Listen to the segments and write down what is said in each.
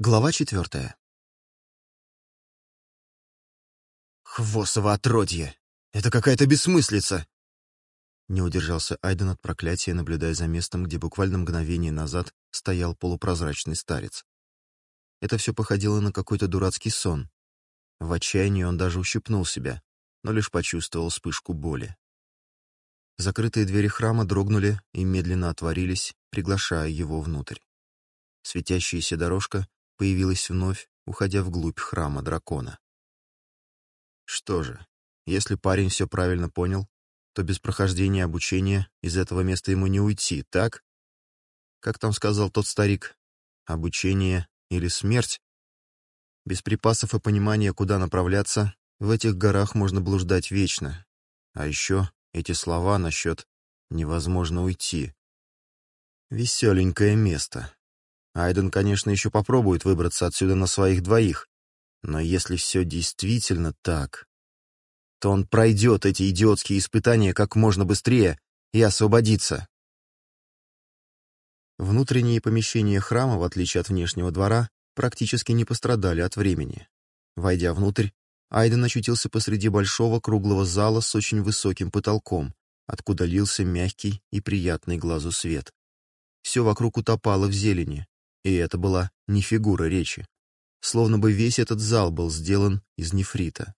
Глава четвертая. «Хвосово отродье! Это какая-то бессмыслица!» Не удержался Айден от проклятия, наблюдая за местом, где буквально мгновение назад стоял полупрозрачный старец. Это все походило на какой-то дурацкий сон. В отчаянии он даже ущипнул себя, но лишь почувствовал вспышку боли. Закрытые двери храма дрогнули и медленно отворились, приглашая его внутрь. Светящаяся дорожка появилась вновь, уходя вглубь храма дракона. Что же, если парень все правильно понял, то без прохождения обучения из этого места ему не уйти, так? Как там сказал тот старик, обучение или смерть? Без припасов и понимания, куда направляться, в этих горах можно блуждать вечно. А еще эти слова насчет «невозможно уйти». Веселенькое место. Айден, конечно, еще попробует выбраться отсюда на своих двоих, но если все действительно так, то он пройдет эти идиотские испытания как можно быстрее и освободится. Внутренние помещения храма, в отличие от внешнего двора, практически не пострадали от времени. Войдя внутрь, Айден очутился посреди большого круглого зала с очень высоким потолком, откуда лился мягкий и приятный глазу свет. Все вокруг утопало в зелени, и это была не фигура речи. Словно бы весь этот зал был сделан из нефрита.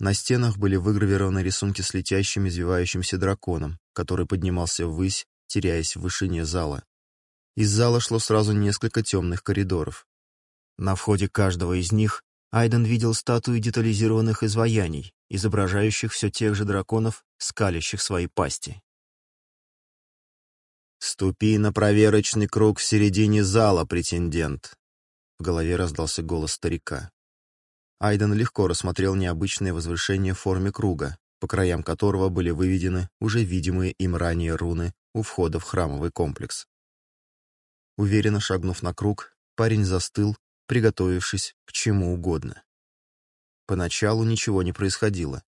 На стенах были выгравированы рисунки с летящим, извивающимся драконом, который поднимался ввысь, теряясь в вышине зала. Из зала шло сразу несколько темных коридоров. На входе каждого из них Айден видел статуи детализированных изваяний, изображающих все тех же драконов, скалящих свои пасти. «Ступи на проверочный круг в середине зала, претендент!» В голове раздался голос старика. Айден легко рассмотрел необычное возвышение в форме круга, по краям которого были выведены уже видимые им ранее руны у входа в храмовый комплекс. Уверенно шагнув на круг, парень застыл, приготовившись к чему угодно. Поначалу ничего не происходило,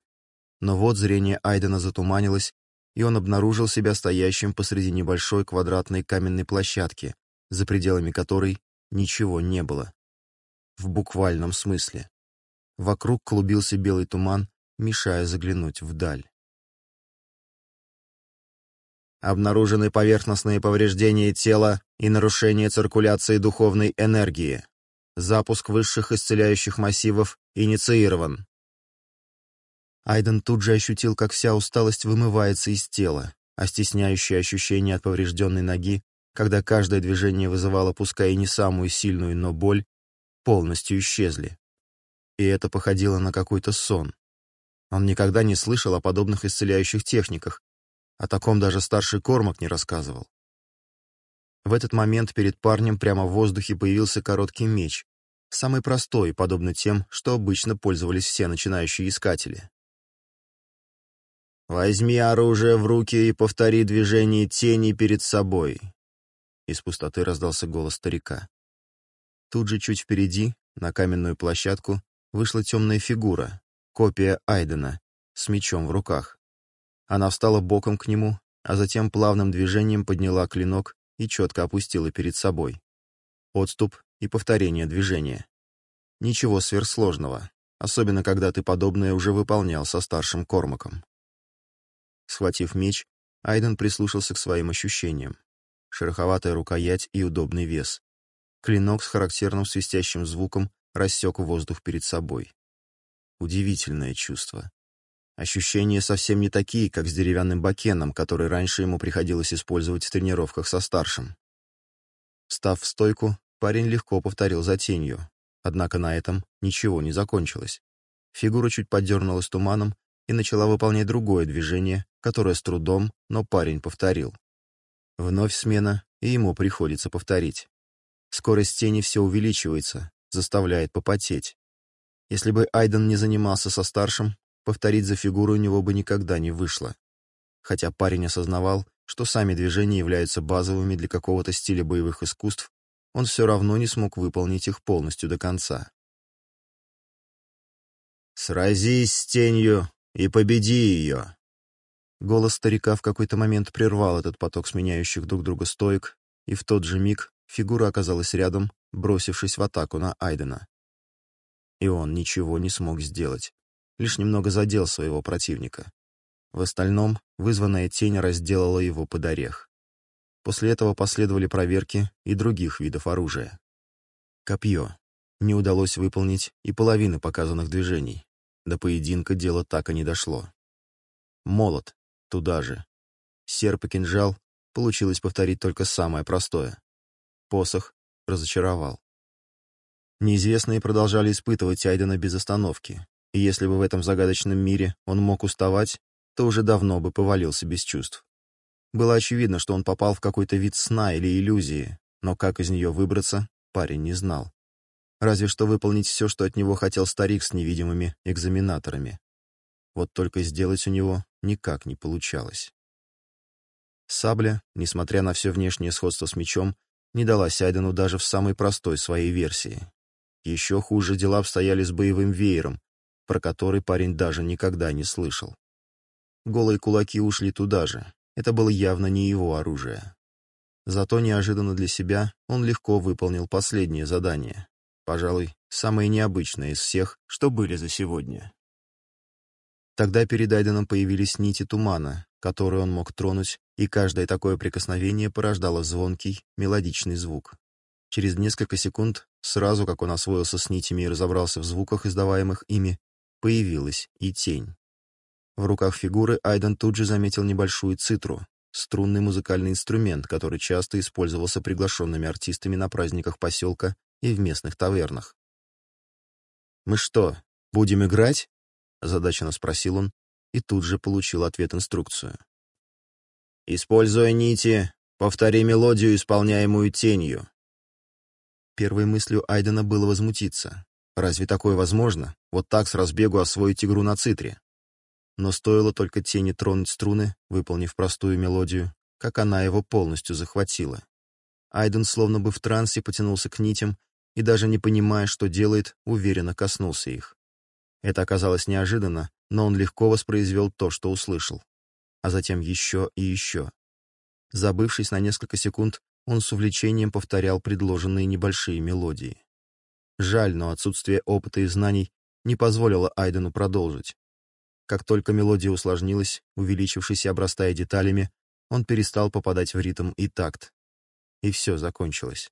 но вот зрение Айдена затуманилось и он обнаружил себя стоящим посреди небольшой квадратной каменной площадки, за пределами которой ничего не было. В буквальном смысле. Вокруг клубился белый туман, мешая заглянуть вдаль. Обнаружены поверхностные повреждения тела и нарушение циркуляции духовной энергии. Запуск высших исцеляющих массивов инициирован. Айден тут же ощутил, как вся усталость вымывается из тела, а стесняющее ощущение от поврежденной ноги, когда каждое движение вызывало, пускай и не самую сильную, но боль, полностью исчезли. И это походило на какой-то сон. Он никогда не слышал о подобных исцеляющих техниках, о таком даже старший Кормак не рассказывал. В этот момент перед парнем прямо в воздухе появился короткий меч, самый простой, подобный тем, что обычно пользовались все начинающие искатели. Возьми оружие в руки и повтори движение тени перед собой. Из пустоты раздался голос старика. Тут же чуть впереди, на каменную площадку, вышла темная фигура, копия Айдена, с мечом в руках. Она встала боком к нему, а затем плавным движением подняла клинок и четко опустила перед собой. Отступ и повторение движения. Ничего сверхсложного, особенно когда ты подобное уже выполнял со старшим Кормаком. Схватив меч, Айден прислушался к своим ощущениям. Шероховатая рукоять и удобный вес. Клинок с характерным свистящим звуком рассек воздух перед собой. Удивительное чувство. Ощущения совсем не такие, как с деревянным бакеном, который раньше ему приходилось использовать в тренировках со старшим. Став в стойку, парень легко повторил за тенью, однако на этом ничего не закончилось. Фигура чуть подернулась туманом, и начала выполнять другое движение, которое с трудом, но парень повторил. Вновь смена, и ему приходится повторить. Скорость тени все увеличивается, заставляет попотеть. Если бы Айден не занимался со старшим, повторить за фигуру у него бы никогда не вышло. Хотя парень осознавал, что сами движения являются базовыми для какого-то стиля боевых искусств, он все равно не смог выполнить их полностью до конца. «Сразись с тенью!» и победи ее!» Голос старика в какой-то момент прервал этот поток сменяющих друг друга стоек, и в тот же миг фигура оказалась рядом, бросившись в атаку на Айдена. И он ничего не смог сделать, лишь немного задел своего противника. В остальном вызванная тень разделала его под орех. После этого последовали проверки и других видов оружия. Копье. Не удалось выполнить и половины показанных движений. До поединка дело так и не дошло. Молот. Туда же. Серп и кинжал. Получилось повторить только самое простое. Посох. Разочаровал. Неизвестные продолжали испытывать Айдена без остановки. И если бы в этом загадочном мире он мог уставать, то уже давно бы повалился без чувств. Было очевидно, что он попал в какой-то вид сна или иллюзии, но как из нее выбраться, парень не знал разве что выполнить все, что от него хотел старик с невидимыми экзаменаторами. Вот только сделать у него никак не получалось. Сабля, несмотря на все внешнее сходство с мечом, не дала Айдену даже в самой простой своей версии. Еще хуже дела обстояли с боевым веером, про который парень даже никогда не слышал. Голые кулаки ушли туда же, это было явно не его оружие. Зато неожиданно для себя он легко выполнил последнее задание, пожалуй, самое необычное из всех, что были за сегодня. Тогда перед Айденом появились нити тумана, которые он мог тронуть, и каждое такое прикосновение порождало звонкий, мелодичный звук. Через несколько секунд, сразу как он освоился с нитями и разобрался в звуках, издаваемых ими, появилась и тень. В руках фигуры Айден тут же заметил небольшую цитру, струнный музыкальный инструмент, который часто использовался приглашенными артистами на праздниках поселка и в местных тавернах. «Мы что, будем играть?» — озадаченно спросил он и тут же получил ответ-инструкцию. «Используя нити, повтори мелодию, исполняемую тенью». Первой мыслью Айдена было возмутиться. Разве такое возможно? Вот так с разбегу освоить игру на цитре. Но стоило только тени тронуть струны, выполнив простую мелодию, как она его полностью захватила. Айден словно бы в трансе потянулся к нитям и, даже не понимая, что делает, уверенно коснулся их. Это оказалось неожиданно, но он легко воспроизвел то, что услышал. А затем еще и еще. Забывшись на несколько секунд, он с увлечением повторял предложенные небольшие мелодии. Жаль, но отсутствие опыта и знаний не позволило Айдену продолжить. Как только мелодия усложнилась, увеличившись и обрастая деталями, он перестал попадать в ритм и такт. И все закончилось.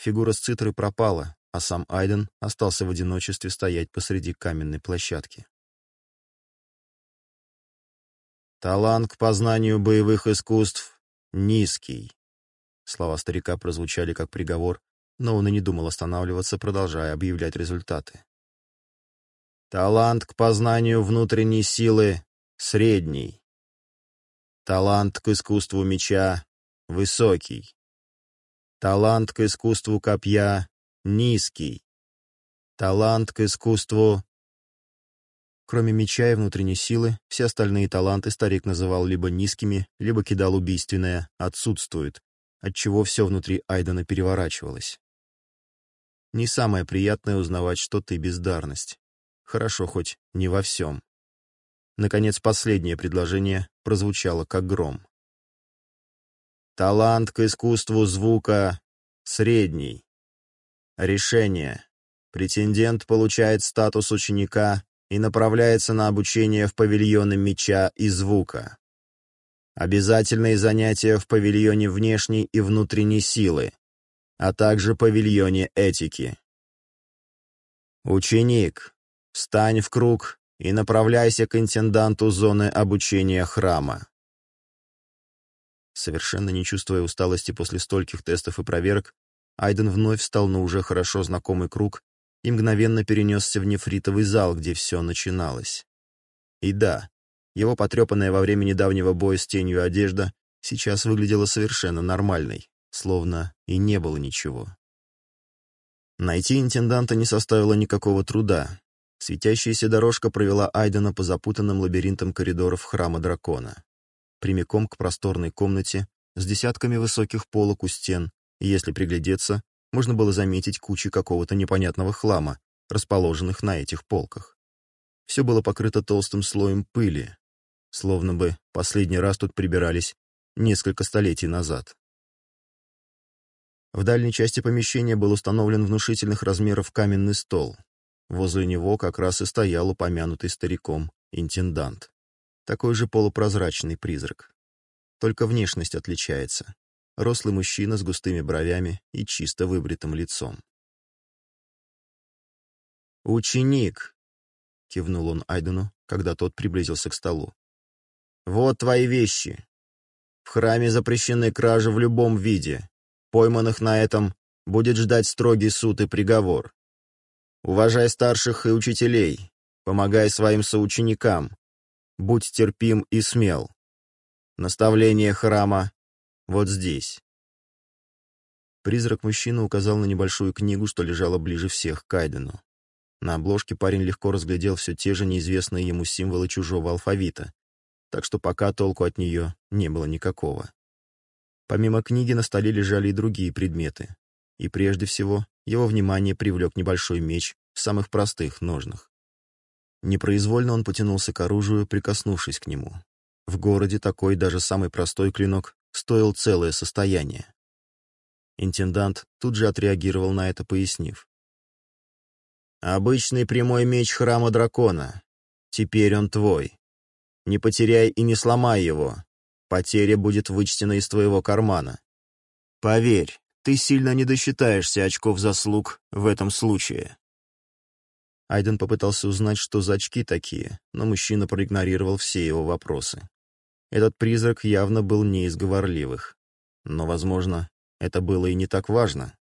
Фигура с цитрой пропала, а сам Айден остался в одиночестве стоять посреди каменной площадки. «Талант к познанию боевых искусств низкий». Слова старика прозвучали как приговор, но он и не думал останавливаться, продолжая объявлять результаты. «Талант к познанию внутренней силы средний. Талант к искусству меча высокий. Талант к искусству копья низкий. Талант к искусству... Кроме меча и внутренней силы, все остальные таланты старик называл либо низкими, либо кидал убийственное «отсутствует», отчего все внутри Айдена переворачивалось. Не самое приятное узнавать, что ты бездарность. Хорошо, хоть не во всем. Наконец, последнее предложение прозвучало как гром. Талант к искусству звука средний. Решение. Претендент получает статус ученика и направляется на обучение в павильоны меча и звука. Обязательные занятия в павильоне внешней и внутренней силы, а также павильоне этики. Ученик, встань в круг и направляйся к интенданту зоны обучения храма. Совершенно не чувствуя усталости после стольких тестов и проверок, Айден вновь встал на уже хорошо знакомый круг и мгновенно перенесся в нефритовый зал, где все начиналось. И да, его потрепанная во время недавнего боя с тенью одежда сейчас выглядела совершенно нормальной, словно и не было ничего. Найти интенданта не составило никакого труда. Светящаяся дорожка провела Айдена по запутанным лабиринтам коридоров храма дракона прямиком к просторной комнате с десятками высоких полок у стен, и если приглядеться, можно было заметить кучи какого-то непонятного хлама, расположенных на этих полках. Все было покрыто толстым слоем пыли, словно бы последний раз тут прибирались несколько столетий назад. В дальней части помещения был установлен внушительных размеров каменный стол. Возле него как раз и стоял упомянутый стариком интендант. Такой же полупрозрачный призрак. Только внешность отличается. Рослый мужчина с густыми бровями и чисто выбритым лицом. «Ученик!» — кивнул он Айдену, когда тот приблизился к столу. «Вот твои вещи. В храме запрещены кражи в любом виде. Пойманных на этом будет ждать строгий суд и приговор. Уважай старших и учителей, помогай своим соученикам, будь терпим и смел. Наставление храма вот здесь. Призрак мужчины указал на небольшую книгу, что лежала ближе всех к Айдену. На обложке парень легко разглядел все те же неизвестные ему символы чужого алфавита, так что пока толку от нее не было никакого. Помимо книги на столе лежали и другие предметы, и прежде всего его внимание привлек небольшой меч в самых простых ножнах. Непроизвольно он потянулся к оружию, прикоснувшись к нему. В городе такой даже самый простой клинок стоил целое состояние. Интендант тут же отреагировал на это, пояснив. «Обычный прямой меч храма дракона. Теперь он твой. Не потеряй и не сломай его. Потеря будет вычтена из твоего кармана. Поверь, ты сильно не досчитаешься очков заслуг в этом случае». Айден попытался узнать, что за очки такие, но мужчина проигнорировал все его вопросы. Этот призрак явно был не из говорливых. Но, возможно, это было и не так важно.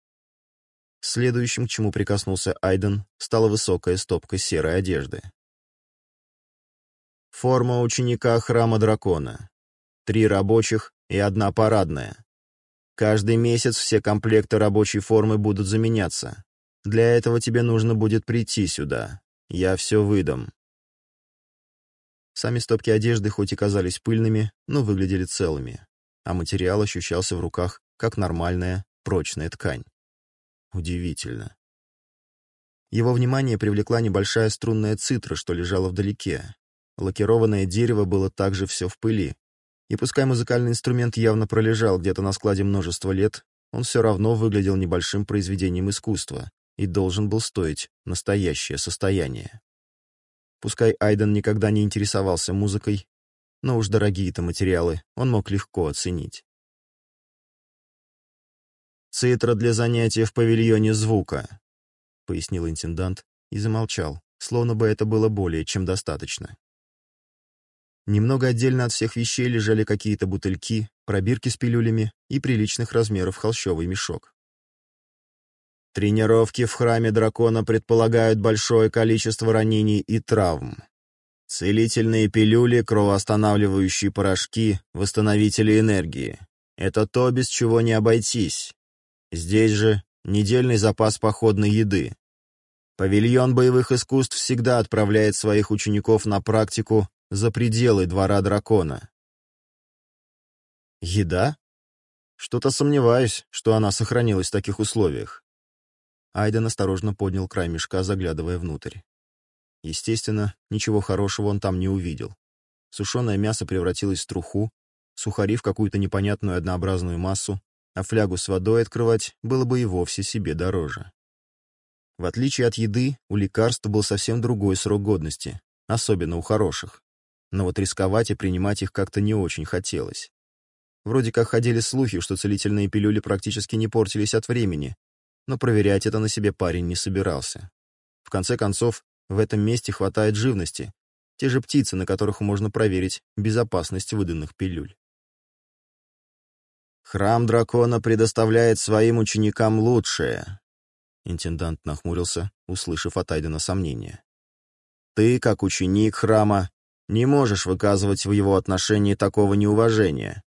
Следующим, к чему прикоснулся Айден, стала высокая стопка серой одежды. Форма ученика храма дракона. Три рабочих и одна парадная. Каждый месяц все комплекты рабочей формы будут заменяться, для этого тебе нужно будет прийти сюда. Я все выдам». Сами стопки одежды хоть и казались пыльными, но выглядели целыми, а материал ощущался в руках как нормальная, прочная ткань. Удивительно. Его внимание привлекла небольшая струнная цитра, что лежала вдалеке. Лакированное дерево было также все в пыли. И пускай музыкальный инструмент явно пролежал где-то на складе множество лет, он все равно выглядел небольшим произведением искусства, и должен был стоить настоящее состояние. Пускай Айден никогда не интересовался музыкой, но уж дорогие-то материалы он мог легко оценить. «Цитра для занятия в павильоне звука», — пояснил интендант и замолчал, словно бы это было более чем достаточно. Немного отдельно от всех вещей лежали какие-то бутыльки, пробирки с пилюлями и приличных размеров холщовый мешок. Тренировки в храме дракона предполагают большое количество ранений и травм. Целительные пилюли, кровоостанавливающие порошки, восстановители энергии. Это то, без чего не обойтись. Здесь же недельный запас походной еды. Павильон боевых искусств всегда отправляет своих учеников на практику за пределы двора дракона. Еда? Что-то сомневаюсь, что она сохранилась в таких условиях. Айден осторожно поднял край мешка, заглядывая внутрь. Естественно, ничего хорошего он там не увидел. Сушеное мясо превратилось в труху, сухари в какую-то непонятную однообразную массу, а флягу с водой открывать было бы и вовсе себе дороже. В отличие от еды, у лекарств был совсем другой срок годности, особенно у хороших. Но вот рисковать и принимать их как-то не очень хотелось. Вроде как ходили слухи, что целительные пилюли практически не портились от времени, но проверять это на себе парень не собирался. В конце концов, в этом месте хватает живности, те же птицы, на которых можно проверить безопасность выданных пилюль. «Храм дракона предоставляет своим ученикам лучшее», — интендант нахмурился, услышав от Айдена сомнение. «Ты, как ученик храма, не можешь выказывать в его отношении такого неуважения.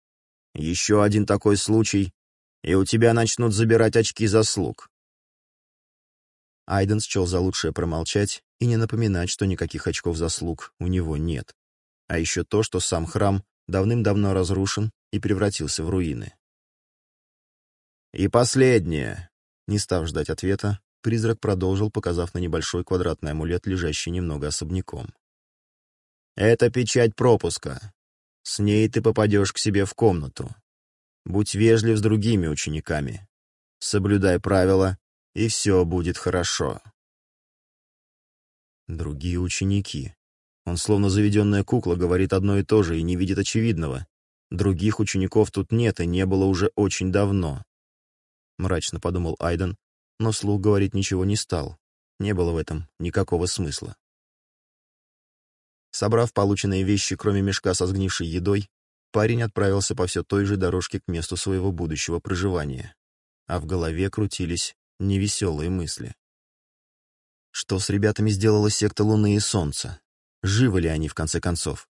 Еще один такой случай, и у тебя начнут забирать очки заслуг». Айден счел за лучшее промолчать и не напоминать, что никаких очков заслуг у него нет. А еще то, что сам храм давным-давно разрушен и превратился в руины. «И последнее!» Не став ждать ответа, призрак продолжил, показав на небольшой квадратный амулет, лежащий немного особняком. «Это печать пропуска. С ней ты попадешь к себе в комнату. Будь вежлив с другими учениками. Соблюдай правила, и все будет хорошо. Другие ученики. Он словно заведенная кукла говорит одно и то же и не видит очевидного. Других учеников тут нет и не было уже очень давно. Мрачно подумал Айден, но слух говорить ничего не стал. Не было в этом никакого смысла. Собрав полученные вещи, кроме мешка со сгнившей едой, Парень отправился по все той же дорожке к месту своего будущего проживания, а в голове крутились невеселые мысли. Что с ребятами сделала секта Луны и Солнца? Живы ли они, в конце концов?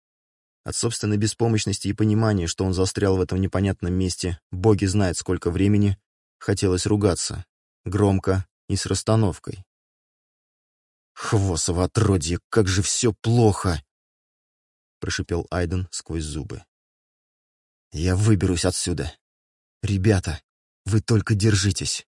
От собственной беспомощности и понимания, что он застрял в этом непонятном месте, боги знают сколько времени, хотелось ругаться, громко и с расстановкой. «Хвосово отродье, как же все плохо!» — прошипел Айден сквозь зубы. Я выберусь отсюда. Ребята, вы только держитесь.